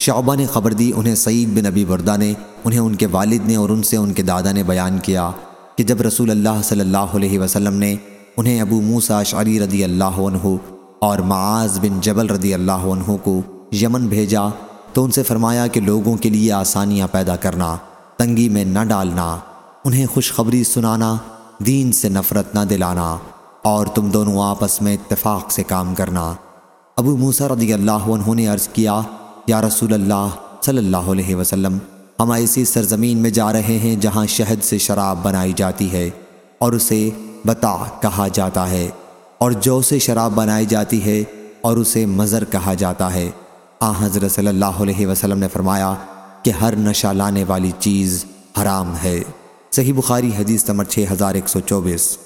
شعبہ نے خبر دی، انہیں سعید بن ابی بردہ نے، انہیں ان کے والد نے اور ان سے ان کے دادا نے بیان کیا کہ جب رسول اللہ صلی اللہ علیہ وسلم نے انہیں ابو موسیٰ شعری رضی اللہ عنہ اور معاذ بن جبل رضی اللہ عنہ کو یمن بھیجا تو ان سے فرمایا کہ لوگوں کے لیے آسانیاں پیدا کرنا، تنگی میں نہ ڈالنا، انہیں خوشخبری سنانا، دین سے نفرت نہ دلانا اور تم دونوں آپس میں اتفاق سے کام کرنا۔ ابو موسیٰ رضی اللہ عنہ نے عرض کیا یا رسول اللہ صلی اللہ علیہ وسلم، ہم ایسی سرزمین میں جا رہے ہیں جہاں شہد سے شراب بنائی جاتی ہے اور اسے بتا کہا جاتا ہے، اور جو سے شراب بنائی جاتی ہے اور اسے مزر کہا جاتا ہے۔ آ، حضرت صلی اللہ علیہ وسلم نے فرمایا کہ ہر نشہ لانے والی چیز حرام ہے۔ صحیح بخاری حدیث نمبر 6124